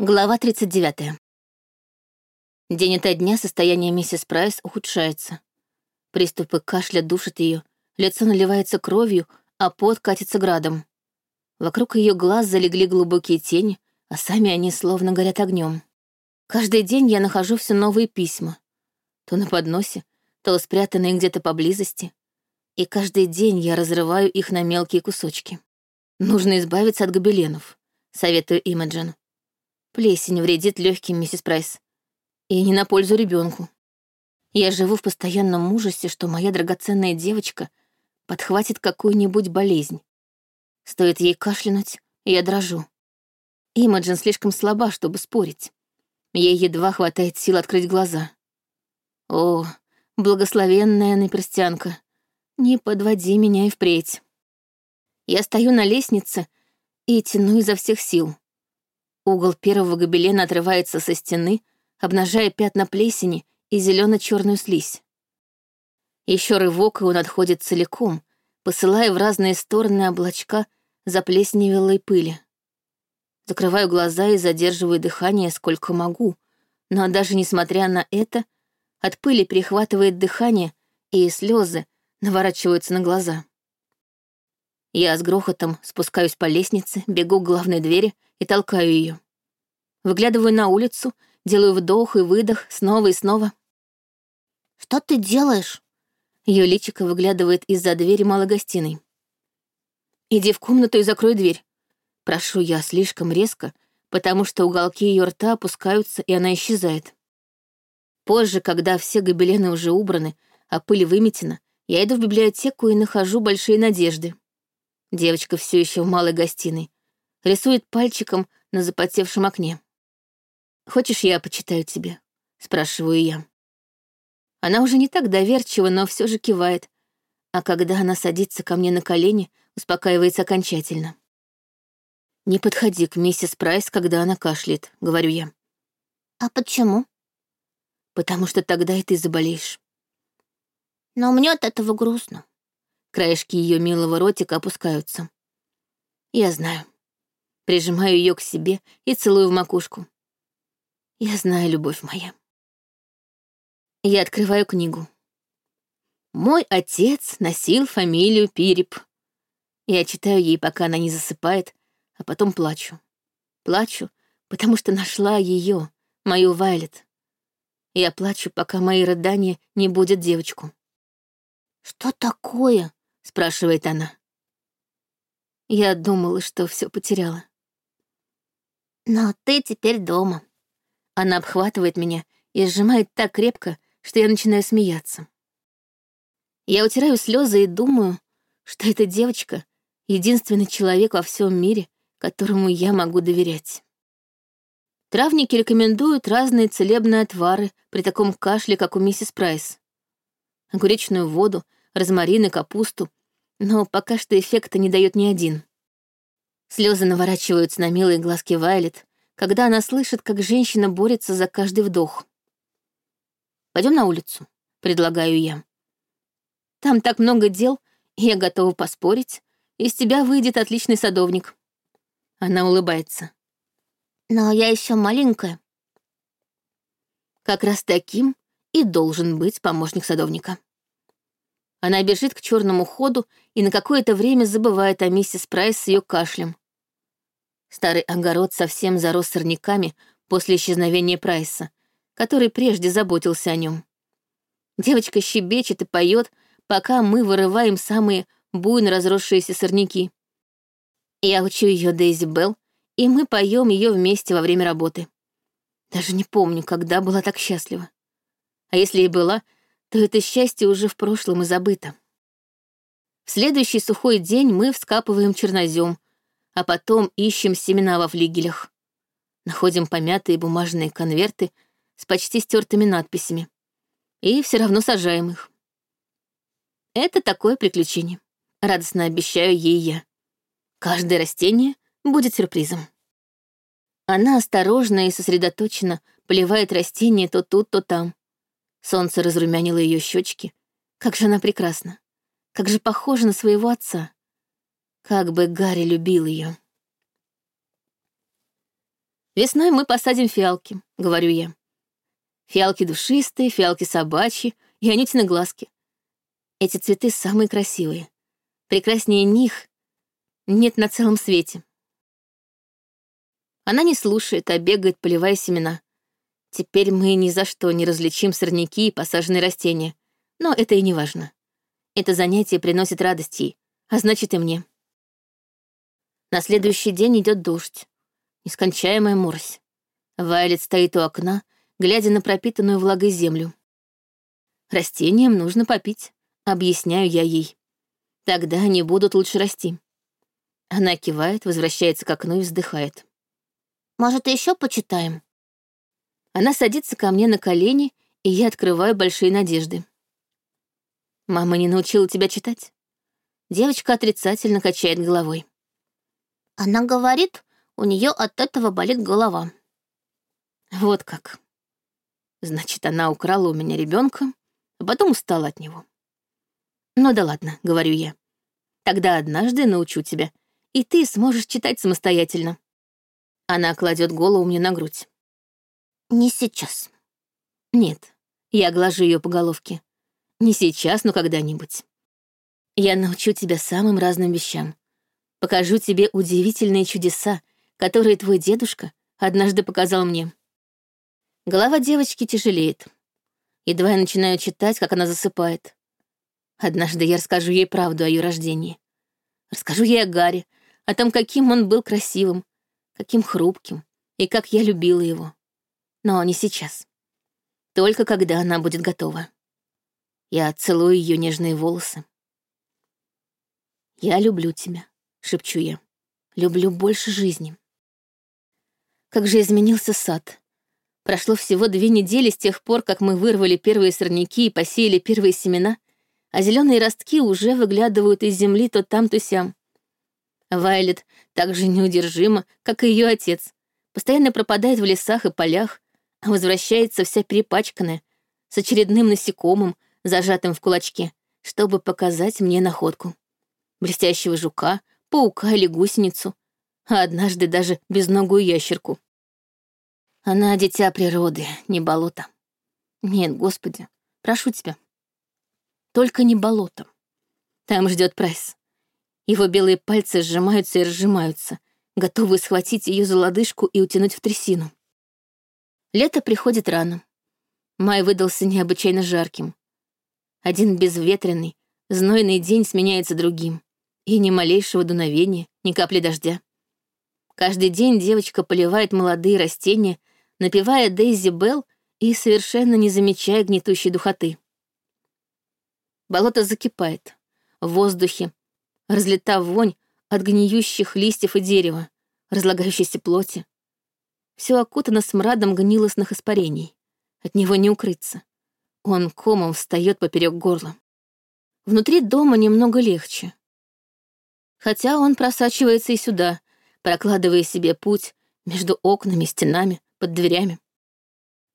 Глава 39. День ото дня состояние миссис Прайс ухудшается. Приступы кашля душат ее, лицо наливается кровью, а пот катится градом. Вокруг ее глаз залегли глубокие тени, а сами они словно горят огнем. Каждый день я нахожу все новые письма. То на подносе, то спрятанные где-то поблизости. И каждый день я разрываю их на мелкие кусочки. Нужно избавиться от гобеленов, советую Имаджин. Плесень вредит легким, миссис Прайс. И не на пользу ребенку. Я живу в постоянном ужасе, что моя драгоценная девочка подхватит какую-нибудь болезнь. Стоит ей кашлянуть, я дрожу. Имаджин слишком слаба, чтобы спорить. Ей едва хватает сил открыть глаза. О, благословенная наперстянка, не подводи меня и впредь. Я стою на лестнице и тяну изо всех сил. Угол первого гобелена отрывается со стены, обнажая пятна плесени и зелено-черную слизь. Еще рывок, и он отходит целиком, посылая в разные стороны облачка заплесневелой пыли. Закрываю глаза и задерживаю дыхание сколько могу, но даже несмотря на это, от пыли перехватывает дыхание, и слезы наворачиваются на глаза. Я с грохотом спускаюсь по лестнице, бегу к главной двери и толкаю ее. Выглядываю на улицу, делаю вдох и выдох снова и снова. «Что ты делаешь?» Ее личико выглядывает из-за двери малой гостиной. «Иди в комнату и закрой дверь». Прошу я слишком резко, потому что уголки ее рта опускаются, и она исчезает. Позже, когда все гобелены уже убраны, а пыль выметена, я иду в библиотеку и нахожу большие надежды. Девочка все еще в малой гостиной. Рисует пальчиком на запотевшем окне. «Хочешь, я почитаю тебе?» — спрашиваю я. Она уже не так доверчива, но все же кивает, а когда она садится ко мне на колени, успокаивается окончательно. «Не подходи к миссис Прайс, когда она кашляет», — говорю я. «А почему?» «Потому что тогда и ты заболеешь». «Но мне от этого грустно». Краешки ее милого ротика опускаются. Я знаю. Прижимаю ее к себе и целую в макушку. Я знаю, любовь моя. Я открываю книгу. Мой отец носил фамилию Пирип. Я читаю ей, пока она не засыпает, а потом плачу. Плачу, потому что нашла ее, мою Вайлет. Я плачу, пока мои рыдания не будет девочку. «Что такое?» — спрашивает она. Я думала, что все потеряла. «Но ты теперь дома». Она обхватывает меня и сжимает так крепко, что я начинаю смеяться. Я утираю слезы и думаю, что эта девочка — единственный человек во всем мире, которому я могу доверять. Травники рекомендуют разные целебные отвары при таком кашле, как у миссис Прайс. Огуречную воду, розмарин и капусту, но пока что эффекта не дает ни один. Слезы наворачиваются на милые глазки Вайлет, когда она слышит, как женщина борется за каждый вдох. Пойдем на улицу», — предлагаю я. «Там так много дел, и я готова поспорить. Из тебя выйдет отличный садовник». Она улыбается. «Но я еще маленькая». Как раз таким и должен быть помощник садовника. Она бежит к черному ходу и на какое-то время забывает о миссис Прайс с ее кашлем. Старый огород совсем зарос сорняками после исчезновения Прайса, который прежде заботился о нем. Девочка щебечет и поет, пока мы вырываем самые буйно разросшиеся сорняки. Я учу ее Дейзи Белл, и мы поем ее вместе во время работы. Даже не помню, когда была так счастлива. А если и была, то это счастье уже в прошлом и забыто. В следующий сухой день мы вскапываем чернозем, а потом ищем семена во флигелях. Находим помятые бумажные конверты — с почти стертыми надписями. И все равно сажаем их. Это такое приключение. Радостно обещаю ей я. Каждое растение будет сюрпризом. Она осторожно и сосредоточенно поливает растения то тут, то там. Солнце разрумянило ее щечки. Как же она прекрасна. Как же похожа на своего отца. Как бы Гарри любил ее. Весной мы посадим фиалки, говорю я. Фиалки душистые, фиалки собачьи и анютины глазки. Эти цветы самые красивые. Прекраснее них нет на целом свете. Она не слушает, а бегает, поливая семена. Теперь мы ни за что не различим сорняки и посаженные растения. Но это и не важно. Это занятие приносит радость ей, а значит и мне. На следующий день идет дождь. Нескончаемая морось. Вайлет стоит у окна, глядя на пропитанную влагой землю. Растениям нужно попить, объясняю я ей. Тогда они будут лучше расти. Она кивает, возвращается к окну и вздыхает. «Может, еще почитаем?» Она садится ко мне на колени, и я открываю большие надежды. «Мама не научила тебя читать?» Девочка отрицательно качает головой. Она говорит, у нее от этого болит голова. Вот как. Значит, она украла у меня ребенка, а потом устала от него. Ну да ладно, говорю я. Тогда однажды научу тебя, и ты сможешь читать самостоятельно. Она кладет голову мне на грудь. Не сейчас. Нет, я глажу ее по головке. Не сейчас, но когда-нибудь. Я научу тебя самым разным вещам. Покажу тебе удивительные чудеса, которые твой дедушка однажды показал мне. Голова девочки тяжелеет. Едва я начинаю читать, как она засыпает. Однажды я расскажу ей правду о ее рождении. Расскажу ей о Гарри, о том, каким он был красивым, каким хрупким, и как я любила его. Но не сейчас. Только когда она будет готова. Я целую ее нежные волосы. «Я люблю тебя», — шепчу я. «Люблю больше жизни». Как же изменился сад. Прошло всего две недели с тех пор, как мы вырвали первые сорняки и посеяли первые семена, а зеленые ростки уже выглядывают из земли то там, то сям. Вайлет так же неудержима, как и ее отец, постоянно пропадает в лесах и полях, возвращается вся перепачканная, с очередным насекомым, зажатым в кулачке, чтобы показать мне находку. Блестящего жука, паука или гусеницу, а однажды даже безногую ящерку. Она дитя природы, не болото. Нет, Господи, прошу тебя. Только не болото. Там ждет пресс. Его белые пальцы сжимаются и разжимаются, готовые схватить ее за лодыжку и утянуть в трясину. Лето приходит рано. Май выдался необычайно жарким. Один безветренный, знойный день сменяется другим, и ни малейшего дуновения, ни капли дождя. Каждый день девочка поливает молодые растения, напевая Дейзи Белл и совершенно не замечая гнетущей духоты. Болото закипает. В воздухе разлета вонь от гниющих листьев и дерева, разлагающейся плоти. Все окутано смрадом гнилостных испарений. От него не укрыться. Он комом встает поперек горла. Внутри дома немного легче. Хотя он просачивается и сюда, прокладывая себе путь между окнами, стенами, под дверями.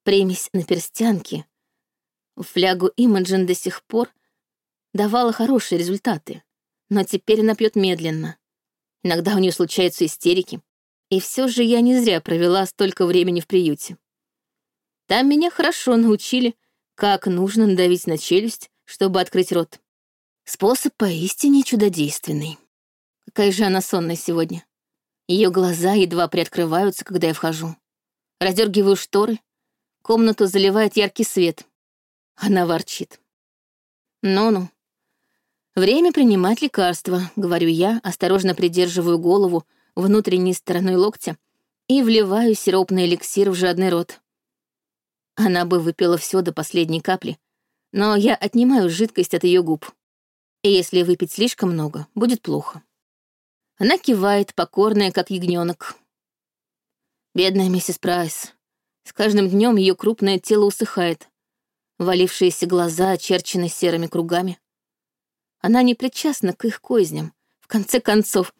Примесь на перстянке. В флягу Имаджин до сих пор давала хорошие результаты, но теперь она пьет медленно. Иногда у нее случаются истерики. И все же я не зря провела столько времени в приюте. Там меня хорошо научили, как нужно надавить на челюсть, чтобы открыть рот. Способ поистине чудодейственный. Какая же она сонная сегодня. Ее глаза едва приоткрываются, когда я вхожу. Раздергиваю шторы. Комнату заливает яркий свет. Она ворчит. Ну-ну. Время принимать лекарства, говорю я, осторожно придерживаю голову внутренней стороной локтя и вливаю сиропный эликсир в жадный рот. Она бы выпила все до последней капли, но я отнимаю жидкость от ее губ. И если выпить слишком много, будет плохо. Она кивает, покорная, как ягненок. Бедная миссис Прайс. С каждым днем ее крупное тело усыхает. Валившиеся глаза очерчены серыми кругами. Она не причастна к их козням. В конце концов,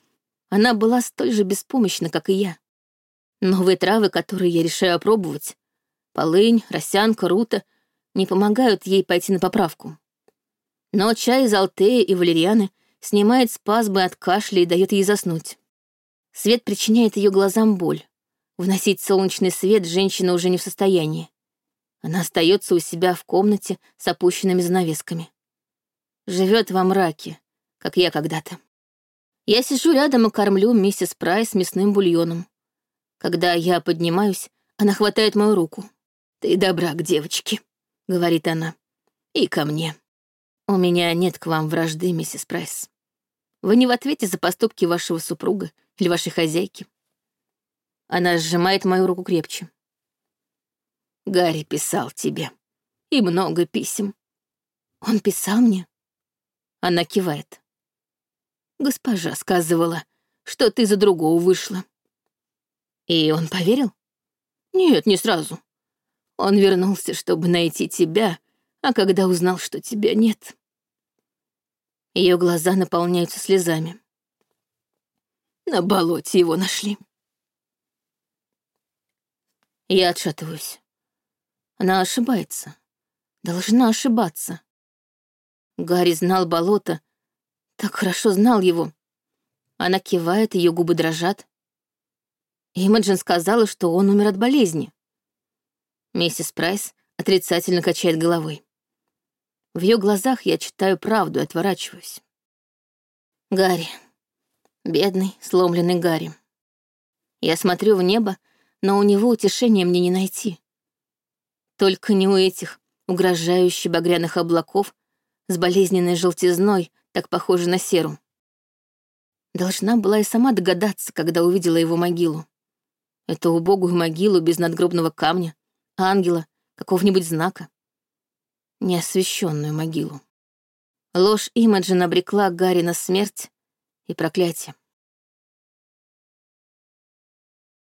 она была столь же беспомощна, как и я. Новые травы, которые я решаю опробовать, полынь, росянка, рута, не помогают ей пойти на поправку. Но чай из алтея и валерьяны снимает спазмы от кашля и дает ей заснуть. Свет причиняет ее глазам боль. Вносить солнечный свет женщина уже не в состоянии. Она остается у себя в комнате с опущенными занавесками. Живет во мраке, как я когда-то. Я сижу рядом и кормлю миссис Прайс мясным бульоном. Когда я поднимаюсь, она хватает мою руку. «Ты добра к девочке», — говорит она. «И ко мне. У меня нет к вам вражды, миссис Прайс. Вы не в ответе за поступки вашего супруга или вашей хозяйки. Она сжимает мою руку крепче. Гарри писал тебе. И много писем. Он писал мне? Она кивает. Госпожа сказывала, что ты за другого вышла. И он поверил? Нет, не сразу. Он вернулся, чтобы найти тебя, а когда узнал, что тебя нет... Ее глаза наполняются слезами. На болоте его нашли. Я отшатываюсь. Она ошибается. Должна ошибаться. Гарри знал болото, так хорошо знал его. Она кивает, ее губы дрожат. Имаджин сказала, что он умер от болезни. Миссис Прайс отрицательно качает головой. В ее глазах я читаю правду и отворачиваюсь. Гарри. Бедный, сломленный Гарри. Я смотрю в небо, но у него утешения мне не найти. Только не у этих угрожающих багряных облаков с болезненной желтизной, так похожей на серу. Должна была и сама догадаться, когда увидела его могилу. Эту убогую могилу без надгробного камня, ангела, какого-нибудь знака. Неосвещенную могилу. Ложь Имаджин обрекла Гарри на смерть и проклятие.